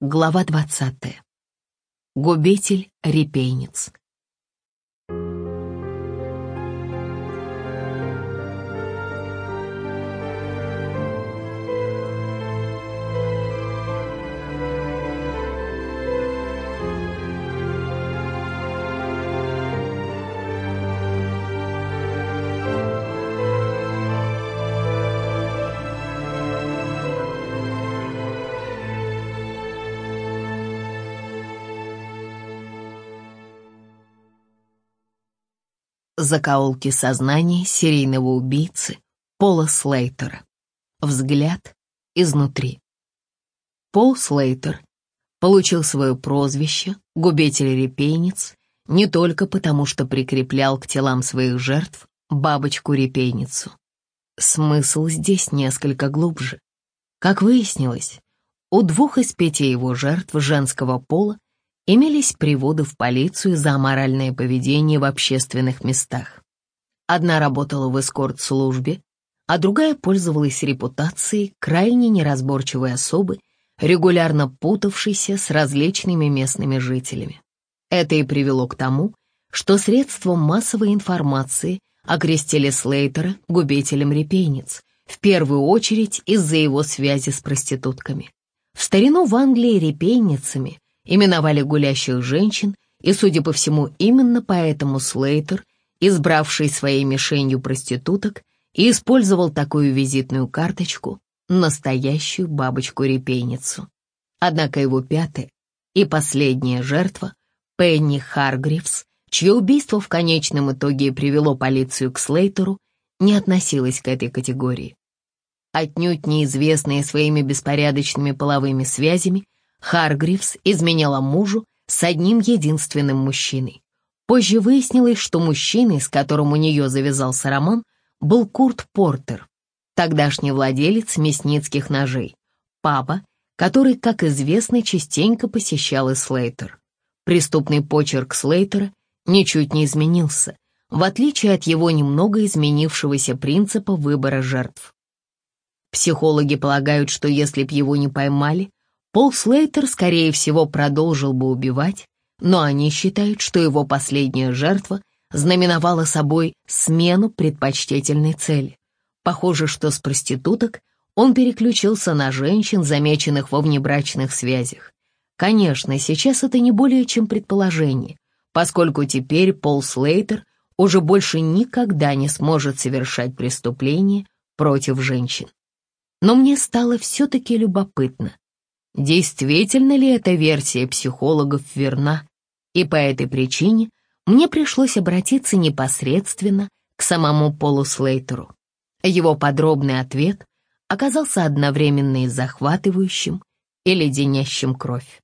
Глава 20. Губитель-репейниц. Закоулки сознания серийного убийцы Пола Слейтера. Взгляд изнутри. Пол Слейтер получил свое прозвище «Губитель-репейниц» не только потому, что прикреплял к телам своих жертв бабочку-репейницу. Смысл здесь несколько глубже. Как выяснилось, у двух из пяти его жертв женского пола имелись приводы в полицию за аморальное поведение в общественных местах. Одна работала в эскорт-службе, а другая пользовалась репутацией крайне неразборчивой особы, регулярно путавшейся с различными местными жителями. Это и привело к тому, что средством массовой информации окрестили Слейтера губителем репейниц, в первую очередь из-за его связи с проститутками. В старину в Англии репейницами именовали гулящих женщин, и, судя по всему, именно поэтому Слейтер, избравший своей мишенью проституток, и использовал такую визитную карточку, настоящую бабочку-репейницу. Однако его пятая и последняя жертва, Пенни Харгривс, чье убийство в конечном итоге привело полицию к Слейтеру, не относилась к этой категории. Отнюдь неизвестная своими беспорядочными половыми связями, Харгривс изменяла мужу с одним единственным мужчиной. Позже выяснилось, что мужчиной, с которым у нее завязался роман, был Курт Портер, тогдашний владелец мясницких ножей, папа, который, как известно, частенько посещал и Слейтер. Преступный почерк Слейтера ничуть не изменился, в отличие от его немного изменившегося принципа выбора жертв. Психологи полагают, что если б его не поймали, Пол Слейтер, скорее всего, продолжил бы убивать, но они считают, что его последняя жертва знаменовала собой смену предпочтительной цели. Похоже, что с проституток он переключился на женщин, замеченных во внебрачных связях. Конечно, сейчас это не более чем предположение, поскольку теперь Пол Слейтер уже больше никогда не сможет совершать преступления против женщин. Но мне стало все-таки любопытно, действительно ли эта версия психологов верна, и по этой причине мне пришлось обратиться непосредственно к самому Полу Слейтеру. Его подробный ответ оказался одновременно и захватывающим, и леденящим кровь.